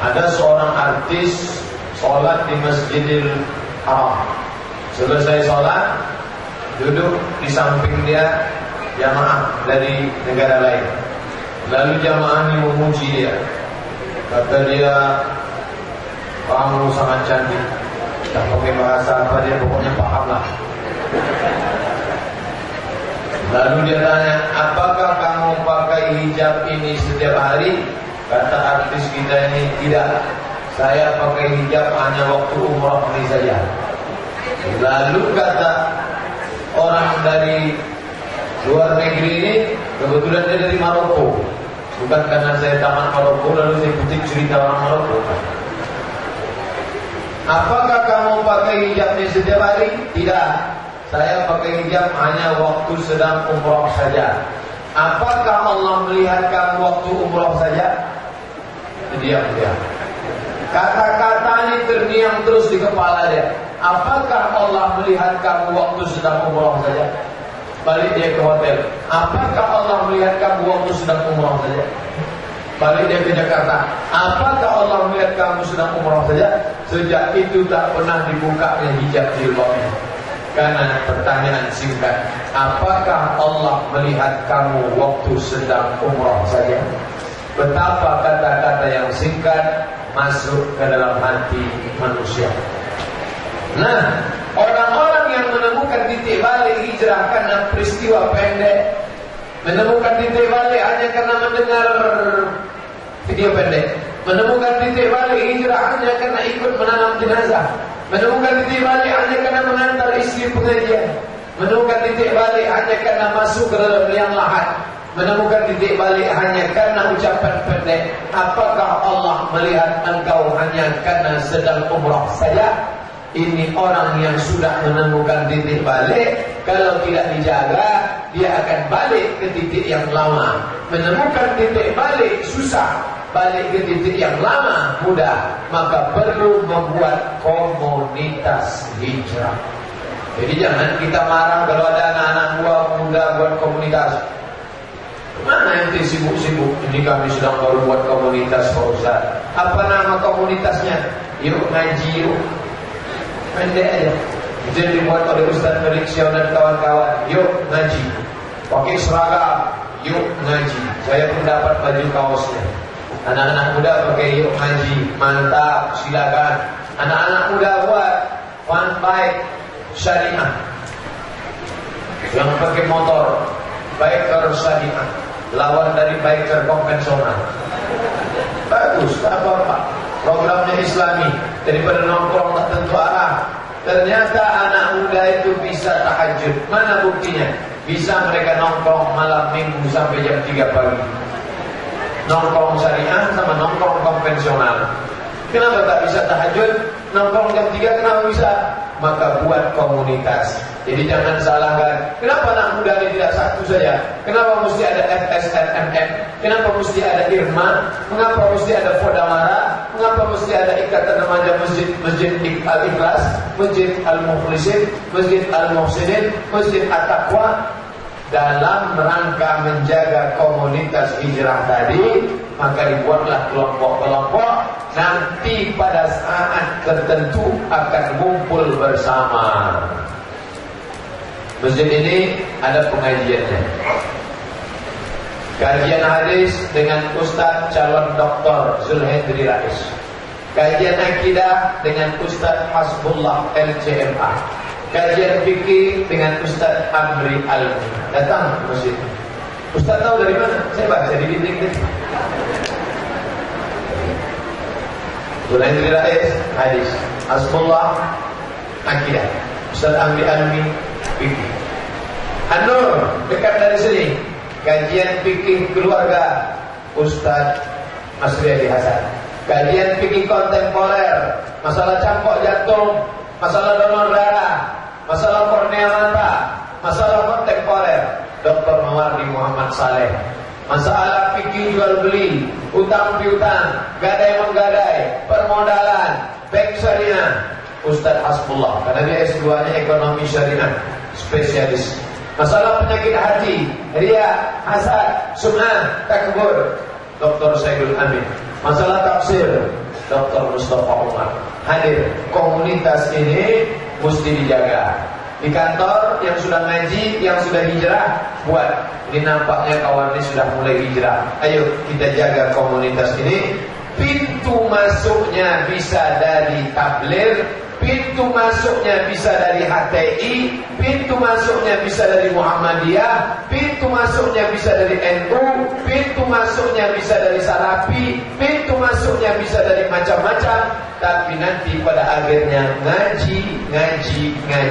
Ada seorang artis sholat di Masjidil Haram. Selesai sholat, duduk di samping dia jamaah dari negara lain. Lalu jamaah ini memuji dia. Kata dia, kamu sangat cantik. Tak pakai bahasa apa dia pokoknya paham lah. Lalu dia tanya, apakah kamu pakai hijab ini setiap hari? Kata artis kita ini, tidak. Saya pakai hijab hanya waktu umrah ini saja. Lalu kata orang dari luar negeri ini, kebetulan dia dari Maroko. Bukan karena saya tamat Maroko, lalu saya kutip cerita orang Maroko. Apakah kamu pakai hijab ini setiap hari? Tidak. Saya pakai hijab hanya waktu sedang umrah saja. Apakah Allah melihat kamu waktu umrah saja? Diam dia. Kata-kata ini terngiang terus di kepala dia. Apakah Allah melihat kamu waktu sedang umrah saja? Balik dia ke hotel. Apakah Allah melihat kamu waktu sedang umrah saja? Balik dia ke Jakarta. Apakah Allah melihat kamu sedang umrah saja? Sejak itu tak pernah dibukanya hijab jilbabnya. Karena pertanyaan singkat, apakah Allah melihat kamu waktu sedang umrah saja? Betapa kata-kata yang singkat masuk ke dalam hati manusia. Nah, orang-orang yang menemukan titik balik hijrah karena peristiwa pendek, menemukan titik balik hanya karena mendengar video pendek, menemukan titik balik hijrah hanya karena ikut menanam jenazah, menemukan titik balik hanya karena mengantar istri pengajian, menemukan titik balik hanya karena masuk ke dalam liang lahat, menemukan titik balik hanya karena ucapan pendek. Apakah Allah melihat engkau hanya karena sedang umrah saja? Ini orang yang sudah menemukan titik balik Kalau tidak dijaga Dia akan balik ke titik yang lama Menemukan titik balik susah Balik ke titik yang lama mudah Maka perlu membuat komunitas hijrah Jadi jangan kita marah Kalau ada anak-anak muda buat komunitas Mana yang sibuk-sibuk Ini kami sedang baru buat komunitas Ustaz Apa nama komunitasnya Yuk ngaji yuk pendek aja. Jadi dibuat oleh Ustaz Melik dan kawan-kawan. Yuk ngaji. Pakai seragam. Yuk ngaji. Saya pun dapat baju kaosnya. Anak-anak muda pakai yuk ngaji. Mantap. Silakan. Anak-anak muda buat fun bike syariah. Yang pakai motor. Biker syariah. Lawan dari biker konvensional. Bagus. Apa-apa programnya islami. Daripada nongkrong tak tentu arah. Ternyata anak muda itu bisa tahajud. Mana buktinya? Bisa mereka nongkrong malam minggu sampai jam 3 pagi. Nongkrong syariah sama nongkrong konvensional. Kenapa tak bisa tahajud nongkrong jam 3 kenapa bisa maka buat komunitas jadi jangan salahkan. Kenapa anak muda ini tidak satu saja? Kenapa mesti ada FSNMM? Kenapa mesti ada Irma? Mengapa mesti ada Fodamara? Mengapa mesti ada ikatan remaja masjid Masjid Al-Ikhlas, Masjid Al-Mukhlisin, Masjid Al-Muhsinin, Masjid At-Taqwa? Dalam rangka menjaga komunitas hijrah tadi, maka dibuatlah kelompok-kelompok nanti pada saat tertentu akan kumpul bersama. Masjid ini ada pengajiannya. Kajian hadis dengan Ustaz calon doktor Zulhendri Rais. Kajian akidah dengan Ustaz Hasbullah LCMA. Kajian fikih dengan Ustaz Amri Al. Datang ke masjid. Ustaz tahu dari mana? Saya baca di dinding. Zulhendri Rais hadis. Hasbullah akidah. Ustaz Amri Almi fikih. Anur dekat dari sini kajian fikih keluarga Ustaz Masri Ali Hasan. Kajian fikih kontemporer, masalah campur jantung, masalah donor darah, masalah kornea mata, masalah kontemporer. Dr. Mawardi Muhammad Saleh. Masalah fikih jual beli, utang piutang, gadai menggadai, permodalan, bank syariah, Ustaz Hasbullah karena dia S2-nya ekonomi syariah spesialis masalah penyakit hati ria hasad sum'ah takbur Dr. Saidul Amin masalah tafsir Dr. Mustafa Umar. Hadir, komunitas ini mesti dijaga. Di kantor yang sudah ngaji, yang sudah hijrah, buat. Ini nampaknya kawan ini sudah mulai hijrah. Ayo kita jaga komunitas ini. Pintu masuknya bisa dari tablir, pintu masuknya bisa dari HTI, pintu masuknya bisa dari Muhammadiyah, pintu masuknya bisa dari NU, pintu masuknya bisa dari Salafi, pintu masuknya bisa dari macam-macam, tapi nanti pada akhirnya ngaji, ngaji, ngaji.